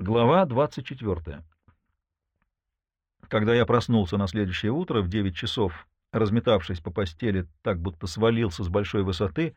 Глава 24. Когда я проснулся на следующее утро в 9 часов, разметавшись по постели так, будто свалился с большой высоты,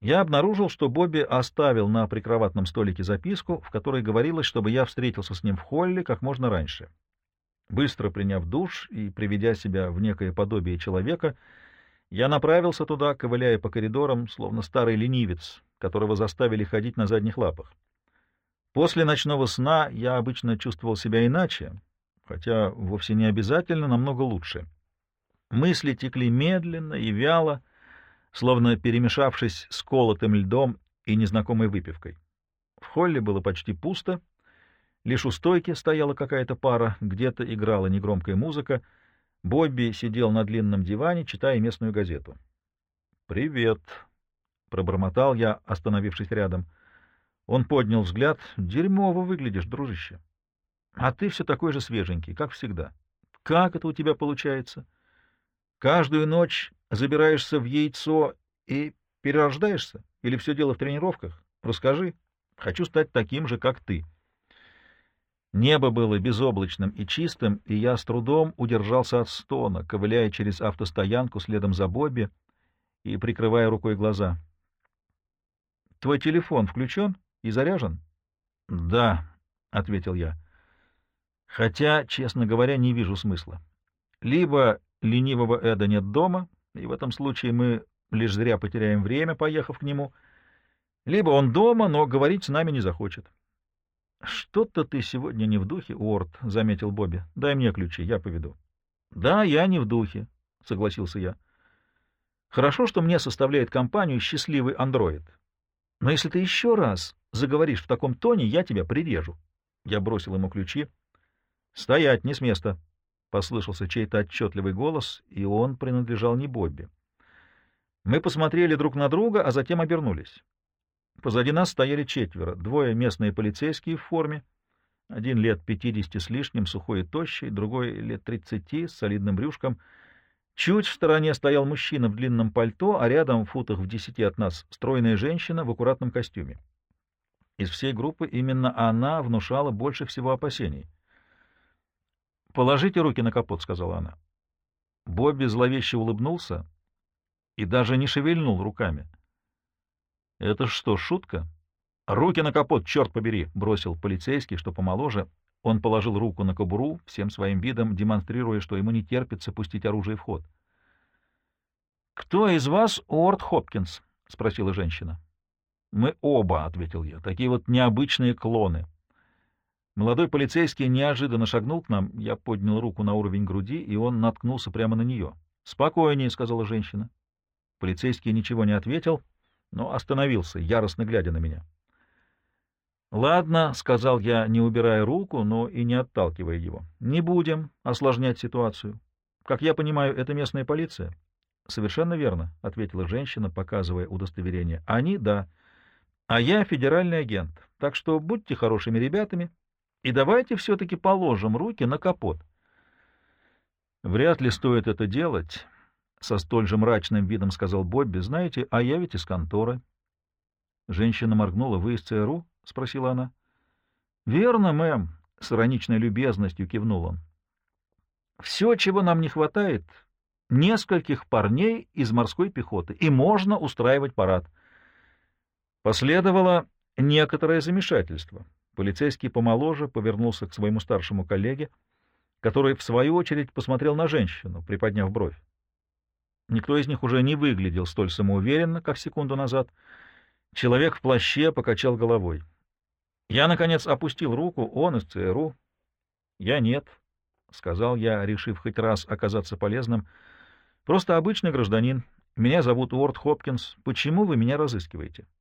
я обнаружил, что Бобби оставил на прикроватном столике записку, в которой говорилось, чтобы я встретился с ним в холле как можно раньше. Быстро приняв душ и приведя себя в некое подобие человека, я направился туда, ковыляя по коридорам, словно старый ленивец, которого заставили ходить на задних лапах. После ночного сна я обычно чувствовал себя иначе, хотя вовсе не обязательно намного лучше. Мысли текли медленно и вяло, словно перемешавшись с колотым льдом и незнакомой выпивкой. В холле было почти пусто, лишь у стойки стояла какая-то пара, где-то играла негромкая музыка. Бобби сидел на длинном диване, читая местную газету. «Привет», — пробормотал я, остановившись рядом. Он поднял взгляд. «Дерьмово выглядишь, дружище. А ты все такой же свеженький, как всегда. Как это у тебя получается? Каждую ночь забираешься в яйцо и перерождаешься? Или все дело в тренировках? Расскажи. Хочу стать таким же, как ты. Небо было безоблачным и чистым, и я с трудом удержался от стона, ковыляя через автостоянку следом за Бобби и прикрывая рукой глаза. — Твой телефон включен и заряжен? — Да, — ответил я. — Хотя, честно говоря, не вижу смысла. Либо ленивого Эда нет дома, и в этом случае мы лишь зря потеряем время, поехав к нему, либо он дома, но говорить с нами не захочет. — Что-то ты сегодня не в духе, Уорд, — заметил Бобби. — Дай мне ключи, я поведу. — Да, я не в духе, — согласился я. — Хорошо, что мне составляет компанию счастливый андроид. Но если ты еще раз заговоришь в таком тоне, я тебя прирежу. Я бросил ему ключи. — Стоять, не с места, — послышался чей-то отчетливый голос, и он принадлежал не Бобби. Мы посмотрели друг на друга, а затем обернулись. Позади нас стояли четверо, двое местные полицейские в форме, один лет пятидесяти с лишним, сухой и тощий, другой лет тридцати, с солидным брюшком. Чуть в стороне стоял мужчина в длинном пальто, а рядом, в футах в десяти от нас, стройная женщина в аккуратном костюме. Из всей группы именно она внушала больше всего опасений. «Положите руки на капот», — сказала она. Бобби зловеще улыбнулся и даже не шевельнул руками. «Это что, шутка?» «Руки на капот, черт побери!» — бросил полицейский, что помоложе. Он положил руку на кобуру, всем своим видом демонстрируя, что ему не терпится пустить оружие в ход. «Кто из вас Уорд Хопкинс?» — спросила женщина. «Мы оба», — ответил я, — «такие вот необычные клоны». Молодой полицейский неожиданно шагнул к нам, я поднял руку на уровень груди, и он наткнулся прямо на нее. «Спокойнее», — сказала женщина. Полицейский ничего не ответил, но остановился, яростно глядя на меня. «Ладно», — сказал я, не убирая руку, но и не отталкивая его. «Не будем осложнять ситуацию. Как я понимаю, это местная полиция?» «Совершенно верно», — ответила женщина, показывая удостоверение. «Они — да. А я федеральный агент. Так что будьте хорошими ребятами и давайте все-таки положим руки на капот». «Вряд ли стоит это делать», — со столь же мрачным видом сказал Бобби. «Знаете, а я ведь из конторы». Женщина моргнула. «Вы из ЦРУ?» — спросила она. — Верно, мэм, — с ироничной любезностью кивнул он. — Все, чего нам не хватает, — нескольких парней из морской пехоты, и можно устраивать парад. Последовало некоторое замешательство. Полицейский помоложе повернулся к своему старшему коллеге, который, в свою очередь, посмотрел на женщину, приподняв бровь. Никто из них уже не выглядел столь самоуверенно, как секунду назад. Человек в плаще покачал головой. Я, наконец, опустил руку, он из ЦРУ. Я нет, — сказал я, решив хоть раз оказаться полезным. Просто обычный гражданин. Меня зовут Уорд Хопкинс. Почему вы меня разыскиваете? —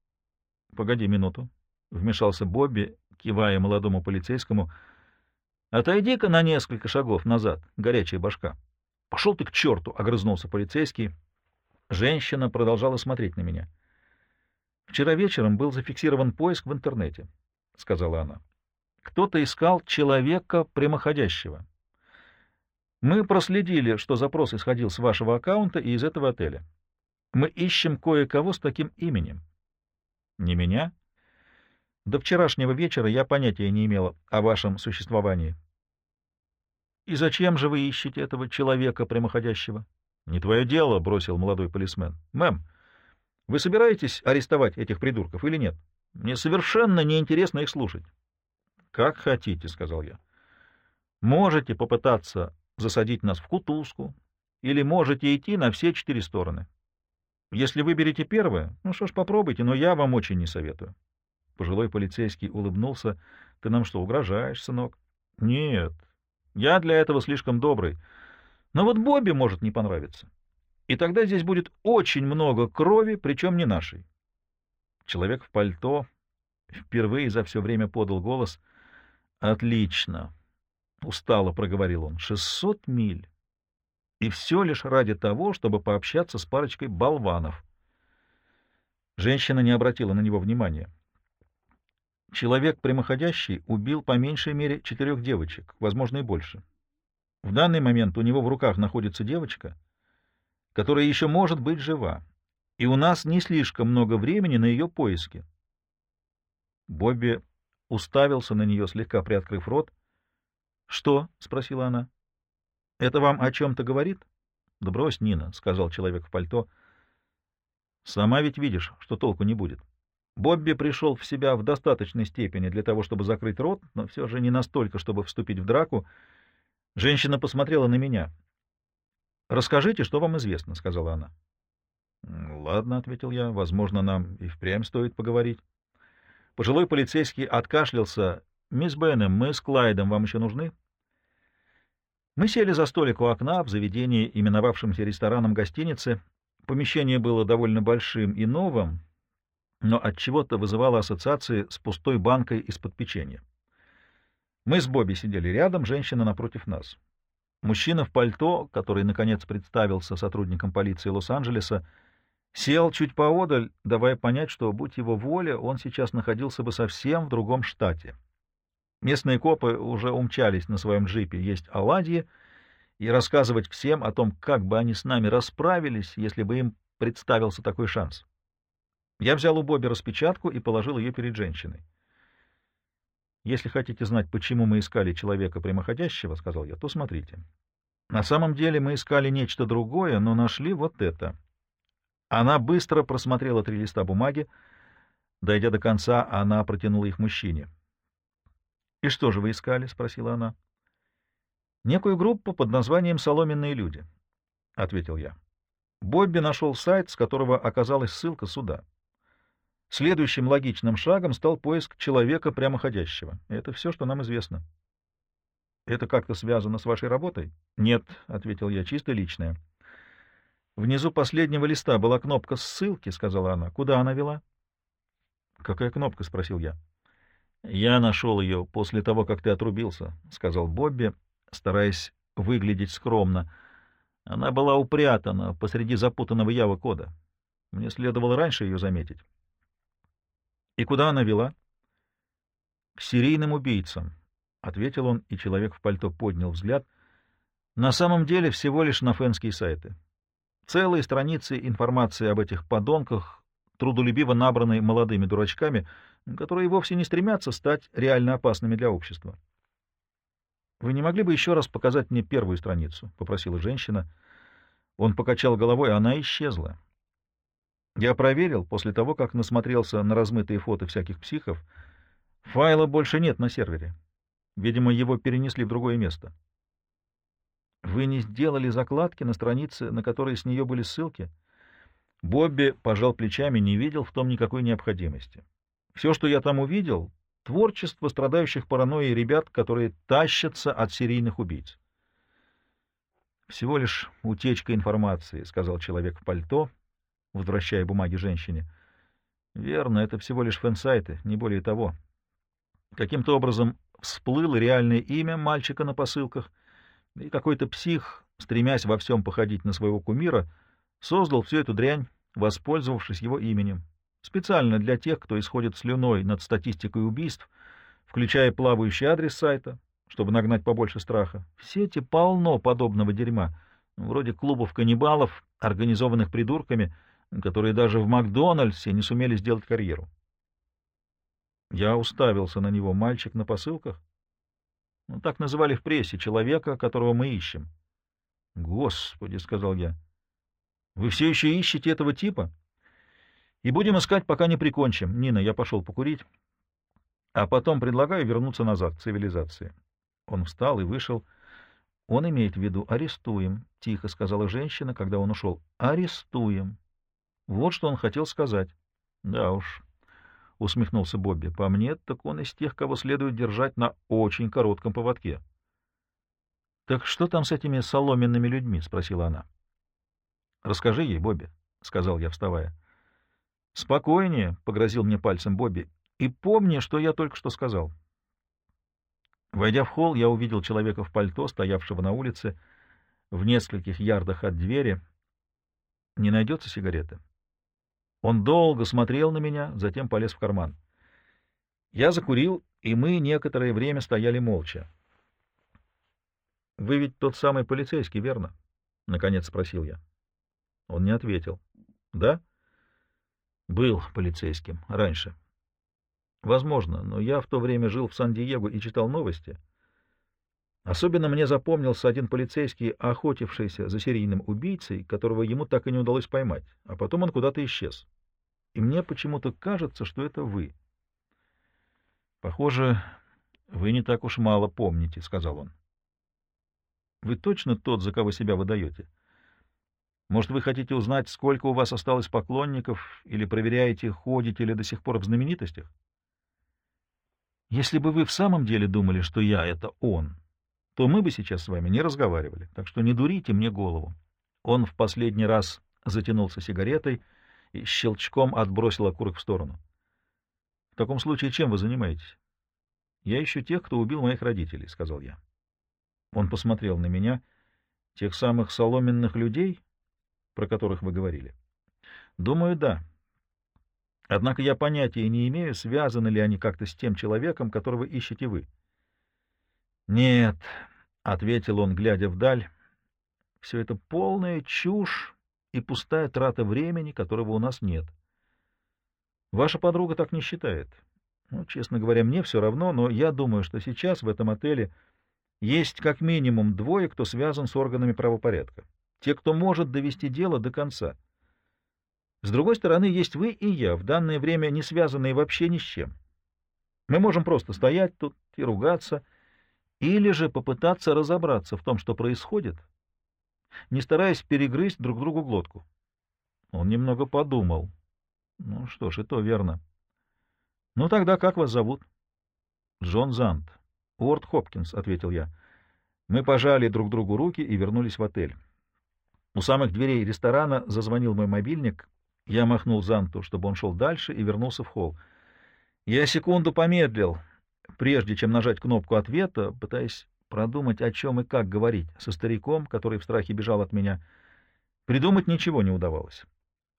Погоди минуту, — вмешался Бобби, кивая молодому полицейскому. — Отойди-ка на несколько шагов назад, горячая башка. — Пошел ты к черту! — огрызнулся полицейский. Женщина продолжала смотреть на меня. Вчера вечером был зафиксирован поиск в интернете. — сказала она. «Кто-то искал человека прямоходящего. Мы проследили, что запрос исходил с вашего аккаунта и из этого отеля. Мы ищем кое-кого с таким именем». «Не меня?» До вчерашнего вечера я понятия не имела о вашем существовании. — И зачем же вы ищете этого человека прямоходящего? — Не твое дело, — бросил молодой полисмен. — Мэм, вы собираетесь арестовать этих придурков или нет? Мне совершенно неинтересно их слушать. — Как хотите, — сказал я. — Можете попытаться засадить нас в кутузку, или можете идти на все четыре стороны. Если выберете первое, ну что ж, попробуйте, но я вам очень не советую. Пожилой полицейский улыбнулся. — Ты нам что, угрожаешь, сынок? — Нет, я для этого слишком добрый. Но вот Бобби может не понравиться. И тогда здесь будет очень много крови, причем не нашей. Человек в пальто впервые за все время подал голос. — Отлично, — устало проговорил он. — Шестьсот миль. И все лишь ради того, чтобы пообщаться с парочкой болванов. Женщина не обратила на него внимания. Человек прямоходящий убил по меньшей мере четырех девочек, возможно и больше. В данный момент у него в руках находится девочка, которая еще может быть жива, и у нас не слишком много времени на ее поиски. Бобби уставился на нее, слегка приоткрыв рот. — Что? — спросила она. — Это вам о чем-то говорит? — Да брось, Нина, — сказал человек в пальто. — Сама ведь видишь, что толку не будет. — Бобби пришел в себя в достаточной степени для того, чтобы закрыть рот, но все же не настолько, чтобы вступить в драку. Женщина посмотрела на меня. «Расскажите, что вам известно», — сказала она. «Ладно», — ответил я, — «возможно, нам и впрямь стоит поговорить». Пожилой полицейский откашлялся. «Мисс Беннем, мы с Клайдом вам еще нужны?» Мы сели за столик у окна в заведении, именовавшемся рестораном гостиницы. Помещение было довольно большим и новым, но от чего то вызывало ассоциации с пустой банкой из-под печенья. Мы с Бобби сидели рядом, женщина напротив нас. Мужчина в пальто, который, наконец, представился сотрудником полиции Лос-Анджелеса, сел чуть поодаль, давая понять, что, будь его воля, он сейчас находился бы совсем в другом штате. Местные копы уже умчались на своем джипе есть оладьи и рассказывать всем о том, как бы они с нами расправились, если бы им представился такой шанс. Я взял у Бобби распечатку и положил ее перед женщиной. «Если хотите знать, почему мы искали человека прямоходящего, — сказал я, — то смотрите. На самом деле мы искали нечто другое, но нашли вот это». Она быстро просмотрела три листа бумаги. Дойдя до конца, она протянула их мужчине. «И что же вы искали?» — спросила она. «Некую группу под названием «Соломенные люди», — ответил я. Бобби нашел сайт, с которого оказалась ссылка сюда. Следующим логичным шагом стал поиск человека прямоходящего. Это все, что нам известно. Это как-то связано с вашей работой? Нет, — ответил я, — чисто личное. Внизу последнего листа была кнопка ссылки, — сказала она. Куда она вела? Какая кнопка? — спросил я. Я нашел ее после того, как ты отрубился, — сказал Бобби, стараясь выглядеть скромно. Она была упрятана посреди запутанного ява кода. Мне следовало раньше ее заметить. И куда она вела? — К серийным убийцам, — ответил он, и человек в пальто поднял взгляд. — На самом деле всего лишь на фенские сайты. Целые страницы информации об этих подонках, трудолюбиво набранные молодыми дурачками, которые вовсе не стремятся стать реально опасными для общества. — Вы не могли бы еще раз показать мне первую страницу? — попросила женщина. Он покачал головой, а она исчезла. Я проверил, после того, как насмотрелся на размытые фото всяких психов, файла больше нет на сервере. Видимо, его перенесли в другое место. Вы не сделали закладки на странице, на которой с нее были ссылки? Бобби пожал плечами, не видел в том никакой необходимости. Все, что я там увидел, — творчество страдающих паранойей ребят, которые тащатся от серийных убийц. «Всего лишь утечка информации», — сказал человек в пальто, возвращая бумаги женщине. Верно, это всего лишь фэнсайты, не более того. Каким-то образом всплыло реальное имя мальчика на посылках, и какой-то псих, стремясь во всем походить на своего кумира, создал всю эту дрянь, воспользовавшись его именем. Специально для тех, кто исходит слюной над статистикой убийств, включая плавающий адрес сайта, чтобы нагнать побольше страха. В сети полно подобного дерьма, вроде клубов каннибалов, организованных придурками — которые даже в Макдональдсе не сумели сделать карьеру. Я уставился на него. Мальчик на посылках? Ну, так называли в прессе человека, которого мы ищем. Господи, — сказал я, — вы все еще ищете этого типа? И будем искать, пока не прикончим. Нина, я пошел покурить, а потом предлагаю вернуться назад, к цивилизации. Он встал и вышел. Он имеет в виду «арестуем», — тихо сказала женщина, когда он ушел. «Арестуем». Вот что он хотел сказать. Да уж, — усмехнулся Бобби. — По мне, так он из тех, кого следует держать на очень коротком поводке. — Так что там с этими соломенными людьми? — спросила она. — Расскажи ей, Бобби, — сказал я, вставая. — Спокойнее, — погрозил мне пальцем Бобби, — и помни, что я только что сказал. Войдя в холл, я увидел человека в пальто, стоявшего на улице, в нескольких ярдах от двери. Не найдется сигареты? Он долго смотрел на меня, затем полез в карман. Я закурил, и мы некоторое время стояли молча. — Вы ведь тот самый полицейский, верно? — наконец спросил я. Он не ответил. — Да? — Был полицейским. Раньше. — Возможно, но я в то время жил в Сан-Диего и читал новости. Особенно мне запомнился один полицейский, охотившийся за серийным убийцей, которого ему так и не удалось поймать, а потом он куда-то исчез и мне почему-то кажется, что это вы. — Похоже, вы не так уж мало помните, — сказал он. — Вы точно тот, за кого себя выдаете? Может, вы хотите узнать, сколько у вас осталось поклонников, или проверяете, ходите ли до сих пор в знаменитостях? Если бы вы в самом деле думали, что я — это он, то мы бы сейчас с вами не разговаривали, так что не дурите мне голову. Он в последний раз затянулся сигаретой — и щелчком отбросил окурок в сторону. — В таком случае чем вы занимаетесь? — Я ищу тех, кто убил моих родителей, — сказал я. Он посмотрел на меня. — Тех самых соломенных людей, про которых вы говорили? — Думаю, да. Однако я понятия не имею, связаны ли они как-то с тем человеком, которого ищете вы. — Нет, — ответил он, глядя вдаль, — все это полная чушь и пустая трата времени, которого у нас нет. Ваша подруга так не считает. Ну, честно говоря, мне все равно, но я думаю, что сейчас в этом отеле есть как минимум двое, кто связан с органами правопорядка. Те, кто может довести дело до конца. С другой стороны, есть вы и я, в данное время не связанные вообще ни с чем. Мы можем просто стоять тут и ругаться, или же попытаться разобраться в том, что происходит, не стараясь перегрызть друг другу глотку. Он немного подумал. Ну что ж, и то верно. Ну тогда как вас зовут? Джон Зант. Уорд Хопкинс, — ответил я. Мы пожали друг другу руки и вернулись в отель. У самых дверей ресторана зазвонил мой мобильник. Я махнул Занту, чтобы он шел дальше, и вернулся в холл. Я секунду помедлил, прежде чем нажать кнопку ответа, пытаясь продумать, о чем и как говорить со стариком, который в страхе бежал от меня. Придумать ничего не удавалось.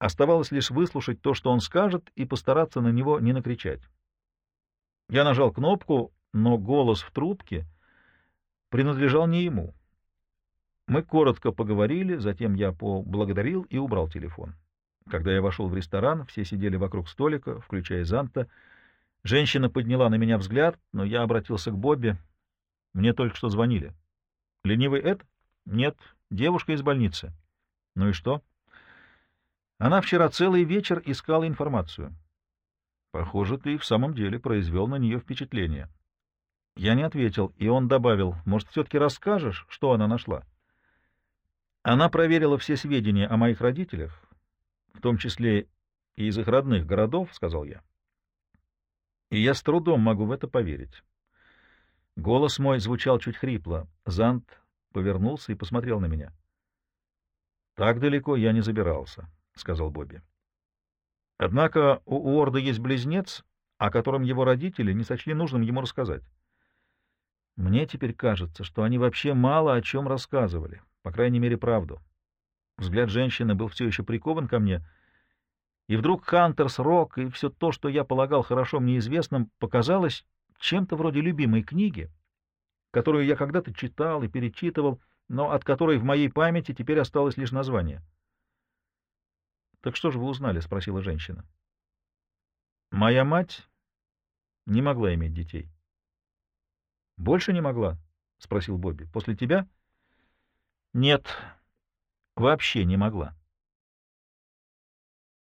Оставалось лишь выслушать то, что он скажет, и постараться на него не накричать. Я нажал кнопку, но голос в трубке принадлежал не ему. Мы коротко поговорили, затем я поблагодарил и убрал телефон. Когда я вошел в ресторан, все сидели вокруг столика, включая Занта. Женщина подняла на меня взгляд, но я обратился к Бобби. Мне только что звонили. Ленивый Эд? Нет, девушка из больницы. Ну и что? Она вчера целый вечер искала информацию. Похоже, ты в самом деле произвел на нее впечатление. Я не ответил, и он добавил, может, все-таки расскажешь, что она нашла? Она проверила все сведения о моих родителях, в том числе и из их родных городов, — сказал я. И я с трудом могу в это поверить. Голос мой звучал чуть хрипло. Зант повернулся и посмотрел на меня. — Так далеко я не забирался, — сказал Бобби. — Однако у Уорда есть близнец, о котором его родители не сочли нужным ему рассказать. Мне теперь кажется, что они вообще мало о чем рассказывали, по крайней мере, правду. Взгляд женщины был все еще прикован ко мне, и вдруг Хантерс Рок и все то, что я полагал хорошо мне известным, показалось чем-то вроде любимой книги, которую я когда-то читал и перечитывал, но от которой в моей памяти теперь осталось лишь название. — Так что же вы узнали? — спросила женщина. — Моя мать не могла иметь детей. «Больше не могла?» — спросил Бобби. «После тебя?» «Нет, вообще не могла.